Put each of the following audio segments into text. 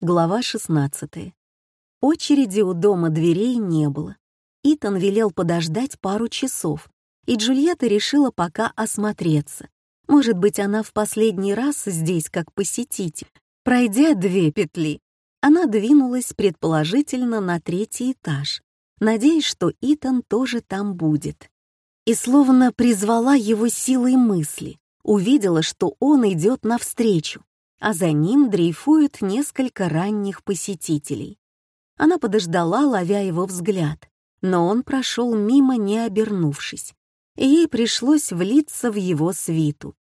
Глава 16. Очереди у дома дверей не было. Итан велел подождать пару часов, и Джульетта решила пока осмотреться. Может быть, она в последний раз здесь как посетитель. Пройдя две петли, она двинулась предположительно на третий этаж, надеясь, что Итан тоже там будет. И словно призвала его силой мысли, увидела, что он идет навстречу, а за ним дрейфуют несколько ранних посетителей. Она подождала, ловя его взгляд, но он прошел мимо, не обернувшись, и ей пришлось влиться в его свиту.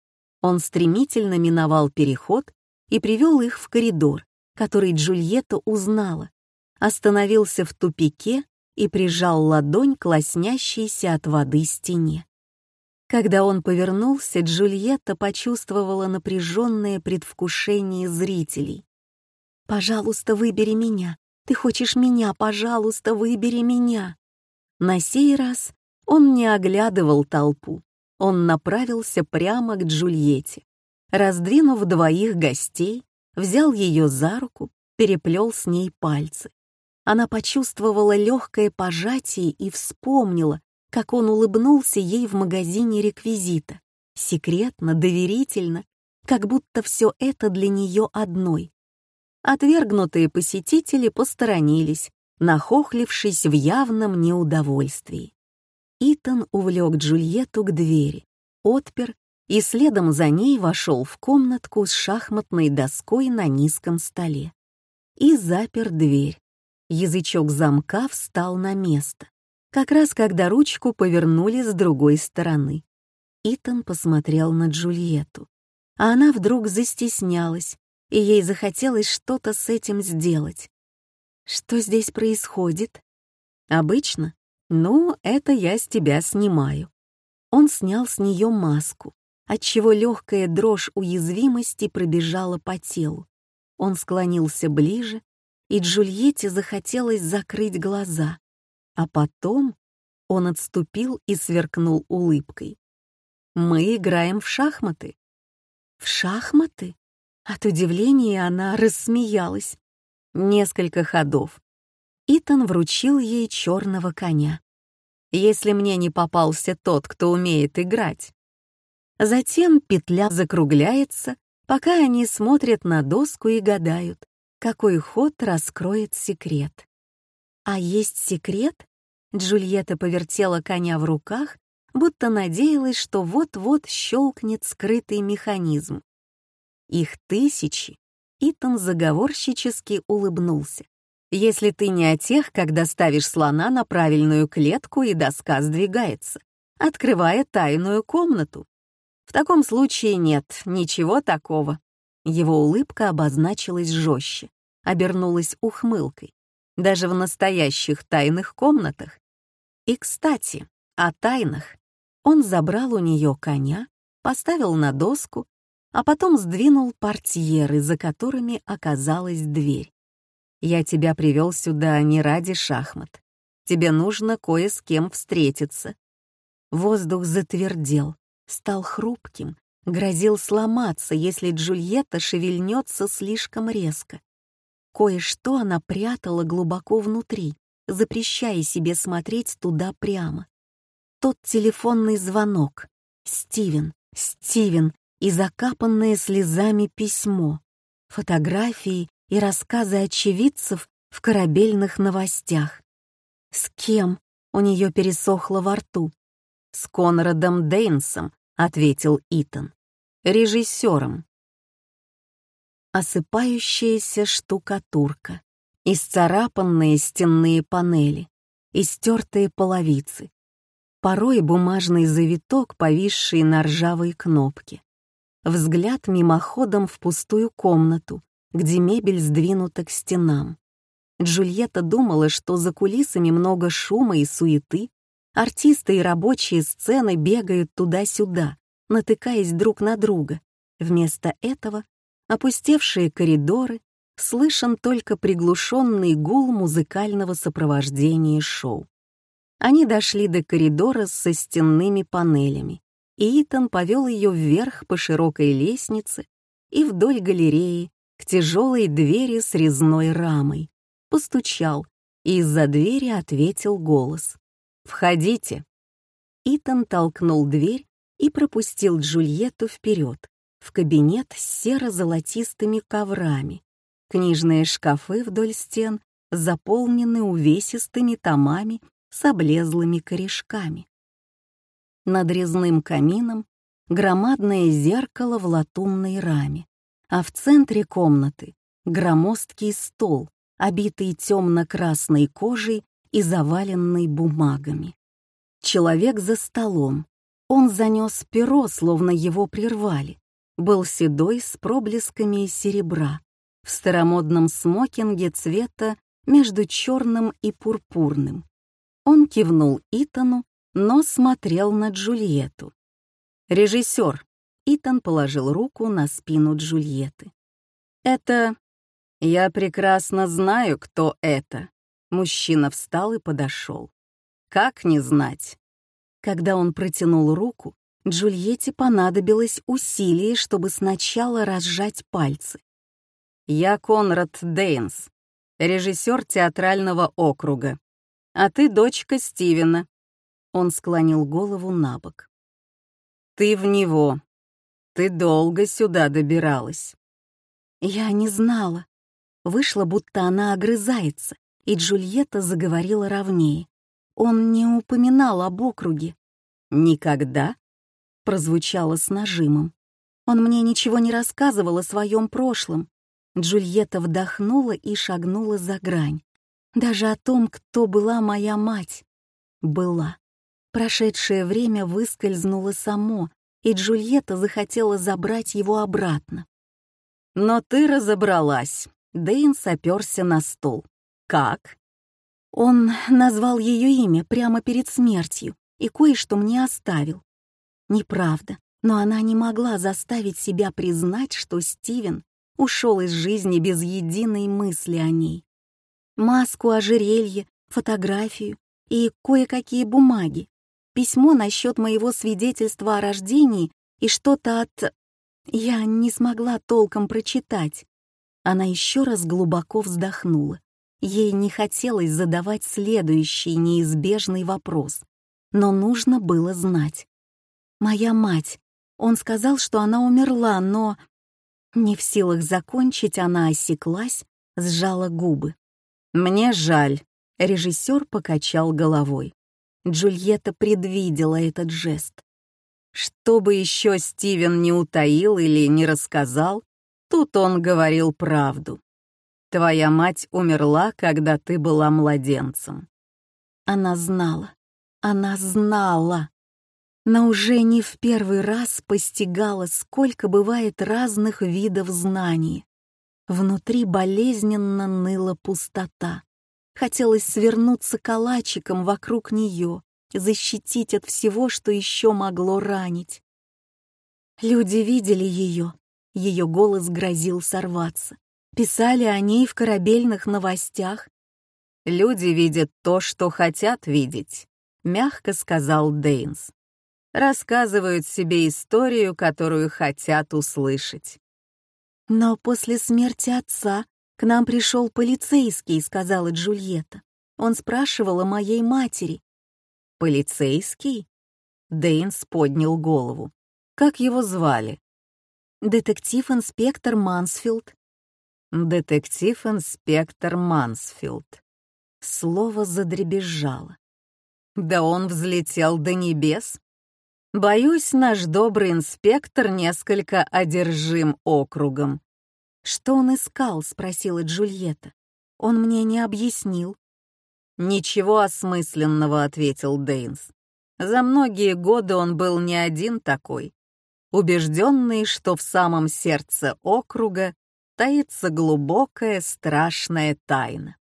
Он стремительно миновал переход и привел их в коридор, который Джульетта узнала, остановился в тупике и прижал ладонь к лоснящейся от воды стене. Когда он повернулся, Джульетта почувствовала напряженное предвкушение зрителей. «Пожалуйста, выбери меня. Ты хочешь меня, пожалуйста, выбери меня». На сей раз он не оглядывал толпу. Он направился прямо к Джульетте. Раздвинув двоих гостей, взял ее за руку, переплел с ней пальцы. Она почувствовала легкое пожатие и вспомнила, как он улыбнулся ей в магазине реквизита. Секретно, доверительно, как будто все это для нее одной. Отвергнутые посетители посторонились, нахохлившись в явном неудовольствии. Итан увлек Джульетту к двери, отпер и следом за ней вошел в комнатку с шахматной доской на низком столе. И запер дверь. Язычок замка встал на место как раз когда ручку повернули с другой стороны. Итан посмотрел на Джульетту, а она вдруг застеснялась, и ей захотелось что-то с этим сделать. Что здесь происходит? Обычно? Ну, это я с тебя снимаю. Он снял с нее маску, отчего легкая дрожь уязвимости пробежала по телу. Он склонился ближе, и Джульетте захотелось закрыть глаза. А потом он отступил и сверкнул улыбкой. «Мы играем в шахматы». «В шахматы?» От удивления она рассмеялась. Несколько ходов. Итан вручил ей черного коня. «Если мне не попался тот, кто умеет играть». Затем петля закругляется, пока они смотрят на доску и гадают, какой ход раскроет секрет. А есть секрет? Джульетта повертела коня в руках, будто надеялась, что вот-вот щелкнет скрытый механизм. Их тысячи. Итан заговорщически улыбнулся. Если ты не о тех, когда ставишь слона на правильную клетку и доска сдвигается, открывая тайную комнату. В таком случае нет, ничего такого. Его улыбка обозначилась жестче, обернулась ухмылкой. Даже в настоящих тайных комнатах. И, кстати, о тайнах. Он забрал у нее коня, поставил на доску, а потом сдвинул портьеры, за которыми оказалась дверь. «Я тебя привел сюда не ради шахмат. Тебе нужно кое с кем встретиться». Воздух затвердел, стал хрупким, грозил сломаться, если Джульетта шевельнется слишком резко. Кое-что она прятала глубоко внутри, запрещая себе смотреть туда прямо. Тот телефонный звонок. Стивен, Стивен и закапанное слезами письмо. Фотографии и рассказы очевидцев в корабельных новостях. С кем? У нее пересохло во рту. С Конрадом Дейнсом, ответил Итан. Режиссером осыпающаяся штукатурка, исцарапанные стенные панели, истертые половицы, порой бумажный завиток, повисший на ржавой кнопке. Взгляд мимоходом в пустую комнату, где мебель сдвинута к стенам. Джульетта думала, что за кулисами много шума и суеты, артисты и рабочие сцены бегают туда-сюда, натыкаясь друг на друга. Вместо этого опустевшие коридоры, слышен только приглушенный гул музыкального сопровождения шоу. Они дошли до коридора со стенными панелями, и Итан повел ее вверх по широкой лестнице и вдоль галереи к тяжелой двери с резной рамой, постучал, и из-за двери ответил голос. «Входите». Итан толкнул дверь и пропустил Джульетту вперед, в кабинет с серо-золотистыми коврами. Книжные шкафы вдоль стен заполнены увесистыми томами с облезлыми корешками. Над резным камином громадное зеркало в латунной раме, а в центре комнаты громоздкий стол, обитый темно-красной кожей и заваленный бумагами. Человек за столом. Он занес перо, словно его прервали. Был седой с проблесками серебра, в старомодном смокинге цвета между черным и пурпурным. Он кивнул Итану, но смотрел на Джульетту. «Режиссер», — Итан положил руку на спину Джульетты. «Это... Я прекрасно знаю, кто это». Мужчина встал и подошел. «Как не знать?» Когда он протянул руку, Джульетте понадобилось усилие, чтобы сначала разжать пальцы. «Я Конрад Дейнс, режиссер театрального округа. А ты дочка Стивена». Он склонил голову на бок. «Ты в него. Ты долго сюда добиралась». Я не знала. Вышло, будто она огрызается, и Джульетта заговорила ровнее. Он не упоминал об округе. «Никогда?» — прозвучало с нажимом. Он мне ничего не рассказывал о своем прошлом, Джульетта вдохнула и шагнула за грань. Даже о том, кто была моя мать. Была. Прошедшее время выскользнуло само, и Джульетта захотела забрать его обратно. «Но ты разобралась», — Дэйн соперся на стол. «Как?» Он назвал ее имя прямо перед смертью и кое-что мне оставил. Неправда, но она не могла заставить себя признать, что Стивен ушел из жизни без единой мысли о ней. Маску, ожерелье, фотографию и кое-какие бумаги, письмо насчет моего свидетельства о рождении и что-то от... Я не смогла толком прочитать. Она еще раз глубоко вздохнула. Ей не хотелось задавать следующий неизбежный вопрос, но нужно было знать. «Моя мать. Он сказал, что она умерла, но...» Не в силах закончить, она осеклась, сжала губы. «Мне жаль», — режиссер покачал головой. Джульетта предвидела этот жест. Что бы еще Стивен не утаил или не рассказал, тут он говорил правду. Твоя мать умерла, когда ты была младенцем. Она знала. Она знала но уже не в первый раз постигала, сколько бывает разных видов знаний. Внутри болезненно ныла пустота. Хотелось свернуться калачиком вокруг нее, защитить от всего, что еще могло ранить. Люди видели ее, ее голос грозил сорваться. Писали о ней в корабельных новостях. «Люди видят то, что хотят видеть», — мягко сказал Дейнс рассказывают себе историю, которую хотят услышать. «Но после смерти отца к нам пришел полицейский», — сказала Джульетта. Он спрашивал о моей матери. «Полицейский?» Дейнс поднял голову. «Как его звали?» «Детектив-инспектор Мансфилд». «Детектив-инспектор Мансфилд». Слово задребезжало. «Да он взлетел до небес?» Боюсь, наш добрый инспектор несколько одержим округом. «Что он искал?» — спросила Джульетта. «Он мне не объяснил». «Ничего осмысленного», — ответил Дейнс. «За многие годы он был не один такой, убежденный, что в самом сердце округа таится глубокая страшная тайна.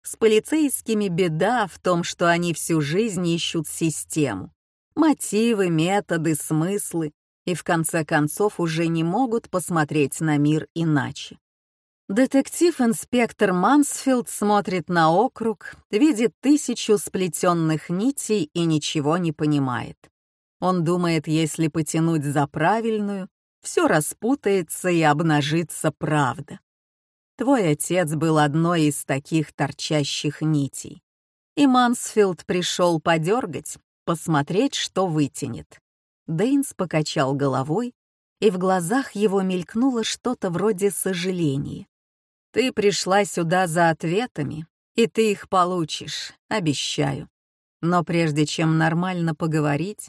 С полицейскими беда в том, что они всю жизнь ищут систему, мотивы, методы, смыслы и в конце концов уже не могут посмотреть на мир иначе. Детектив-инспектор Мансфилд смотрит на округ, видит тысячу сплетенных нитей и ничего не понимает. Он думает, если потянуть за правильную, все распутается и обнажится правда. Твой отец был одной из таких торчащих нитей. И Мансфилд пришел подергать, посмотреть, что вытянет. Дейнс покачал головой, и в глазах его мелькнуло что-то вроде сожаления. «Ты пришла сюда за ответами, и ты их получишь, обещаю. Но прежде чем нормально поговорить,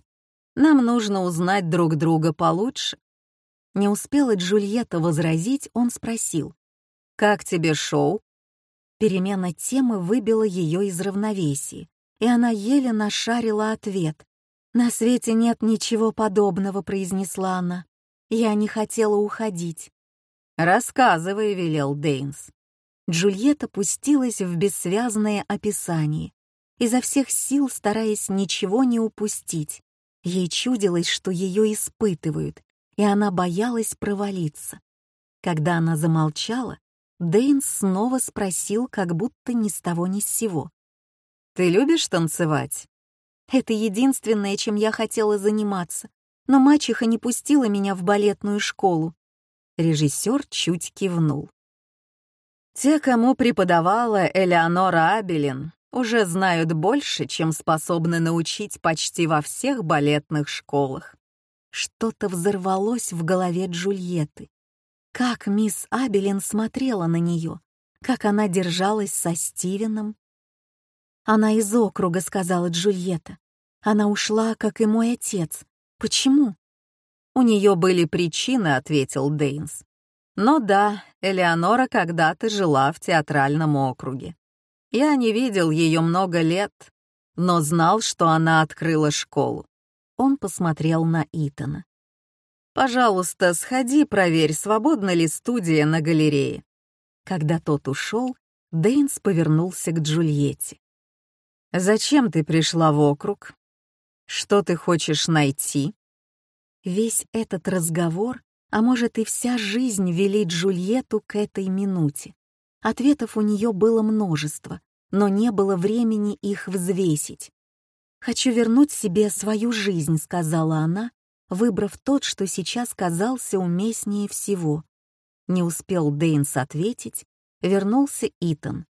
нам нужно узнать друг друга получше». Не успела Джульетта возразить, он спросил. «Как тебе шоу?» Перемена темы выбила ее из равновесия, и она еле нашарила ответ. «На свете нет ничего подобного», — произнесла она. Я не хотела уходить. «Рассказывай», — велел Дейнс. Джульетта пустилась в бессвязное описание, изо всех сил стараясь ничего не упустить. Ей чудилось, что ее испытывают, и она боялась провалиться. Когда она замолчала, Дейнс снова спросил, как будто ни с того ни с сего. «Ты любишь танцевать?» «Это единственное, чем я хотела заниматься но мачеха не пустила меня в балетную школу. Режиссер чуть кивнул. Те, кому преподавала Элеонора Абелин, уже знают больше, чем способны научить почти во всех балетных школах. Что-то взорвалось в голове Джульетты. Как мисс Абелин смотрела на нее, как она держалась со Стивеном. «Она из округа», — сказала Джульетта. «Она ушла, как и мой отец, Почему? У нее были причины, ответил Дейнс. Но да, Элеонора когда-то жила в театральном округе. Я не видел ее много лет, но знал, что она открыла школу. Он посмотрел на Итана. «Пожалуйста, сходи, проверь, свободна ли студия на галерее». Когда тот ушел, Дейнс повернулся к Джульетте. «Зачем ты пришла в округ? Что ты хочешь найти?» Весь этот разговор, а может и вся жизнь вели Джульетту к этой минуте. Ответов у нее было множество, но не было времени их взвесить. «Хочу вернуть себе свою жизнь», — сказала она, выбрав тот, что сейчас казался уместнее всего. Не успел Дейнс ответить, вернулся Итан.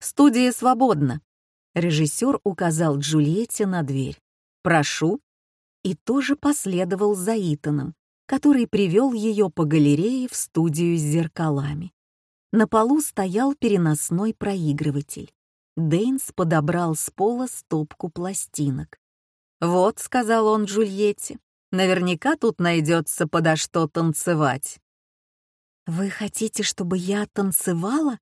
«Студия свободна», — режиссер указал Джульетте на дверь. «Прошу» и тоже последовал за Итаном, который привел ее по галерее в студию с зеркалами. На полу стоял переносной проигрыватель. Дейнс подобрал с пола стопку пластинок. «Вот», — сказал он Джульетте, — «наверняка тут найдется подо что танцевать». «Вы хотите, чтобы я танцевала?»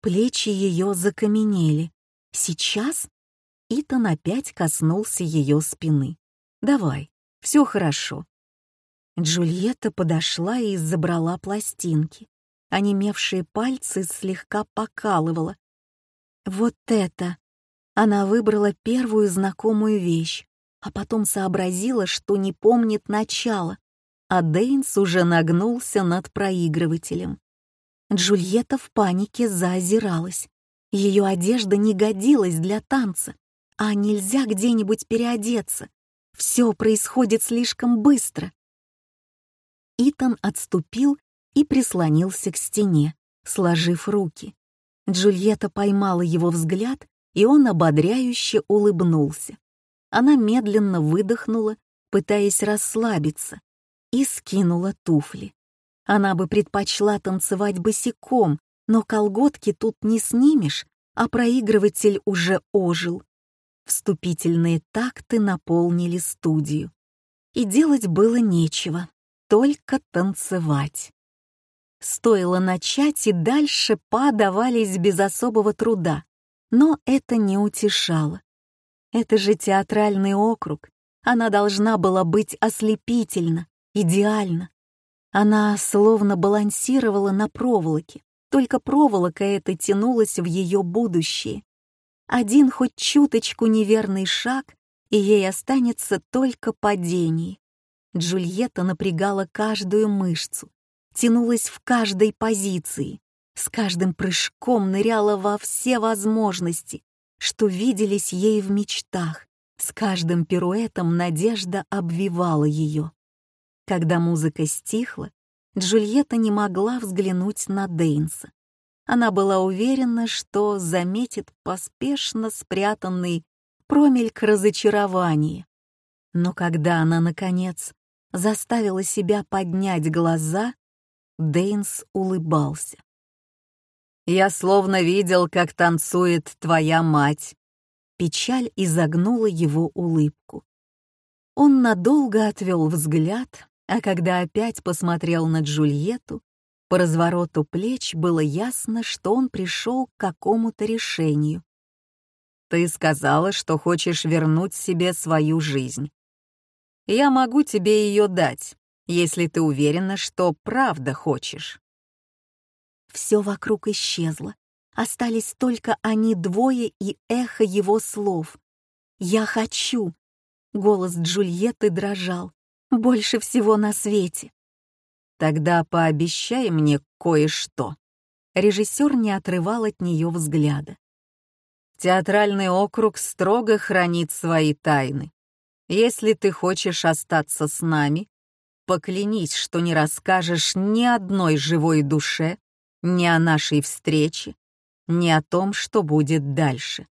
Плечи ее закаменели. «Сейчас?» Итан опять коснулся ее спины. «Давай, все хорошо». Джульетта подошла и забрала пластинки. Онемевшие пальцы слегка покалывала. «Вот это!» Она выбрала первую знакомую вещь, а потом сообразила, что не помнит начала, а Дейнс уже нагнулся над проигрывателем. Джульетта в панике заозиралась. Ее одежда не годилась для танца, а нельзя где-нибудь переодеться. Все происходит слишком быстро. Итан отступил и прислонился к стене, сложив руки. Джульетта поймала его взгляд, и он ободряюще улыбнулся. Она медленно выдохнула, пытаясь расслабиться, и скинула туфли. Она бы предпочла танцевать босиком, но колготки тут не снимешь, а проигрыватель уже ожил. Вступительные такты наполнили студию. И делать было нечего, только танцевать. Стоило начать, и дальше па давались без особого труда. Но это не утешало. Это же театральный округ. Она должна была быть ослепительна, идеальна. Она словно балансировала на проволоке, только проволока эта тянулась в ее будущее, один хоть чуточку неверный шаг, и ей останется только падение. Джульетта напрягала каждую мышцу, тянулась в каждой позиции, с каждым прыжком ныряла во все возможности, что виделись ей в мечтах. С каждым пируэтом надежда обвивала ее. Когда музыка стихла, Джульетта не могла взглянуть на Дейнса. Она была уверена, что заметит поспешно спрятанный промельк разочарования. Но когда она, наконец, заставила себя поднять глаза, Дейнс улыбался. «Я словно видел, как танцует твоя мать». Печаль изогнула его улыбку. Он надолго отвел взгляд, а когда опять посмотрел на Джульетту, по развороту плеч было ясно, что он пришел к какому-то решению. «Ты сказала, что хочешь вернуть себе свою жизнь. Я могу тебе ее дать, если ты уверена, что правда хочешь». Все вокруг исчезло. Остались только они двое и эхо его слов. «Я хочу!» Голос Джульетты дрожал. «Больше всего на свете!» «Тогда пообещай мне кое-что». Режиссер не отрывал от нее взгляда. Театральный округ строго хранит свои тайны. Если ты хочешь остаться с нами, поклянись, что не расскажешь ни одной живой душе, ни о нашей встрече, ни о том, что будет дальше.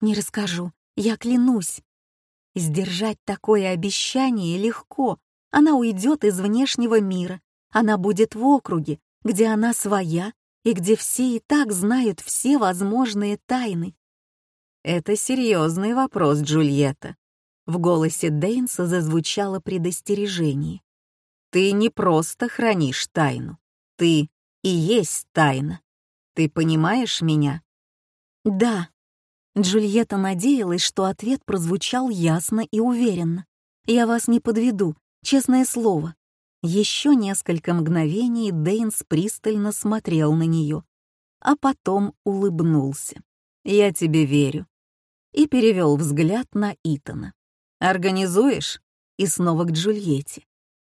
Не расскажу, я клянусь. Сдержать такое обещание легко. Она уйдет из внешнего мира. Она будет в округе, где она своя и где все и так знают все возможные тайны. Это серьезный вопрос, Джульетта. В голосе Дейнса зазвучало предостережение. «Ты не просто хранишь тайну. Ты и есть тайна. Ты понимаешь меня?» «Да». Джульетта надеялась, что ответ прозвучал ясно и уверенно. «Я вас не подведу, честное слово». Еще несколько мгновений Дейнс пристально смотрел на нее, а потом улыбнулся. «Я тебе верю». И перевел взгляд на Итана. Организуешь? И снова к Джульетте.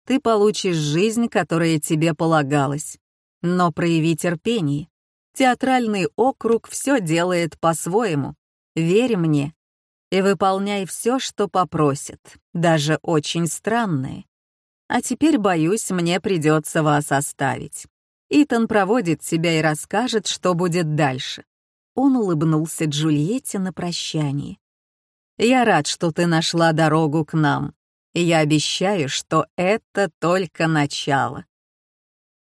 Ты получишь жизнь, которая тебе полагалась. Но прояви терпение. Театральный округ все делает по-своему. Верь мне. И выполняй все, что попросят, даже очень странное. А теперь, боюсь, мне придется вас оставить. Итан проводит тебя и расскажет, что будет дальше. Он улыбнулся Джульетте на прощание. Я рад, что ты нашла дорогу к нам. Я обещаю, что это только начало.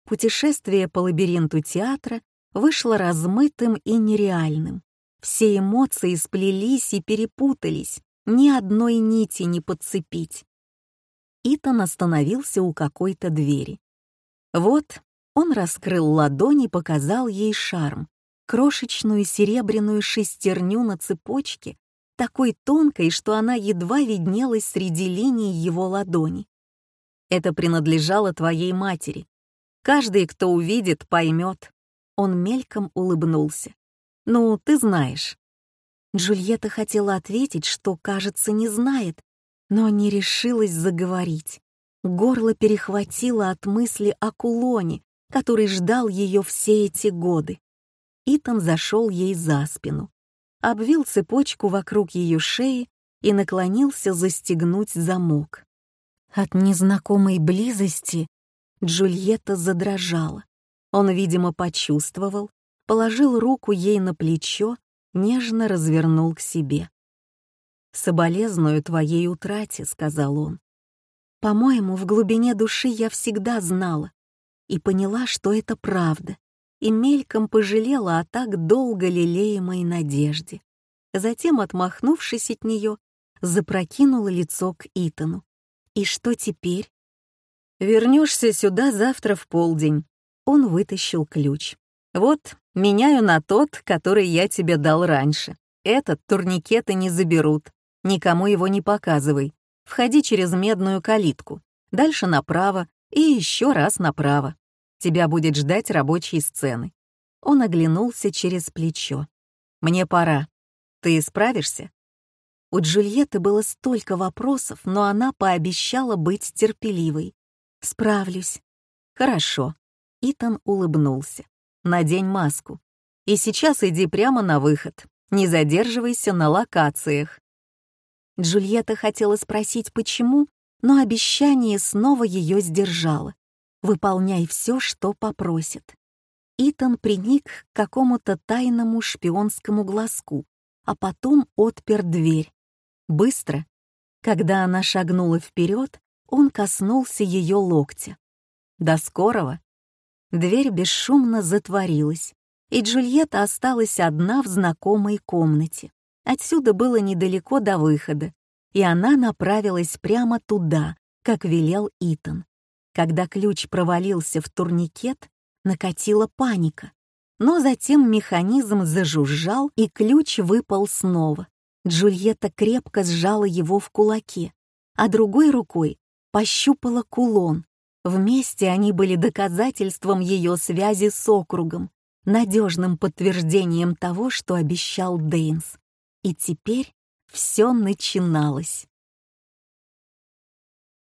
Путешествие по лабиринту театра вышло размытым и нереальным. Все эмоции сплелись и перепутались, ни одной нити не подцепить. Итан остановился у какой-то двери. Вот он раскрыл ладонь и показал ей шарм, крошечную серебряную шестерню на цепочке, такой тонкой, что она едва виднелась среди линий его ладони. Это принадлежало твоей матери. Каждый, кто увидит, поймет. Он мельком улыбнулся. «Ну, ты знаешь». Джульетта хотела ответить, что, кажется, не знает, но не решилась заговорить. Горло перехватило от мысли о кулоне, который ждал ее все эти годы. Итан зашел ей за спину обвил цепочку вокруг ее шеи и наклонился застегнуть замок. От незнакомой близости Джульетта задрожала. Он, видимо, почувствовал, положил руку ей на плечо, нежно развернул к себе. «Соболезную твоей утрате», — сказал он. «По-моему, в глубине души я всегда знала и поняла, что это правда и мельком пожалела о так долго лелеемой надежде. Затем, отмахнувшись от нее, запрокинула лицо к Итану. «И что теперь?» «Вернешься сюда завтра в полдень». Он вытащил ключ. «Вот, меняю на тот, который я тебе дал раньше. Этот турникеты не заберут. Никому его не показывай. Входи через медную калитку. Дальше направо и еще раз направо. Тебя будет ждать рабочие сцены». Он оглянулся через плечо. «Мне пора. Ты справишься?» У Джульетты было столько вопросов, но она пообещала быть терпеливой. «Справлюсь». «Хорошо». Итан улыбнулся. «Надень маску. И сейчас иди прямо на выход. Не задерживайся на локациях». Джульетта хотела спросить, почему, но обещание снова ее сдержало выполняй все, что попросит. Итан приник к какому-то тайному шпионскому глазку, а потом отпер дверь. Быстро. Когда она шагнула вперед, он коснулся ее локтя. «До скорого!» Дверь бесшумно затворилась, и Джульетта осталась одна в знакомой комнате. Отсюда было недалеко до выхода, и она направилась прямо туда, как велел Итан. Когда ключ провалился в турникет, накатила паника. Но затем механизм зажужжал, и ключ выпал снова. Джульетта крепко сжала его в кулаке, а другой рукой пощупала кулон. Вместе они были доказательством ее связи с округом, надежным подтверждением того, что обещал Дейнс. И теперь все начиналось.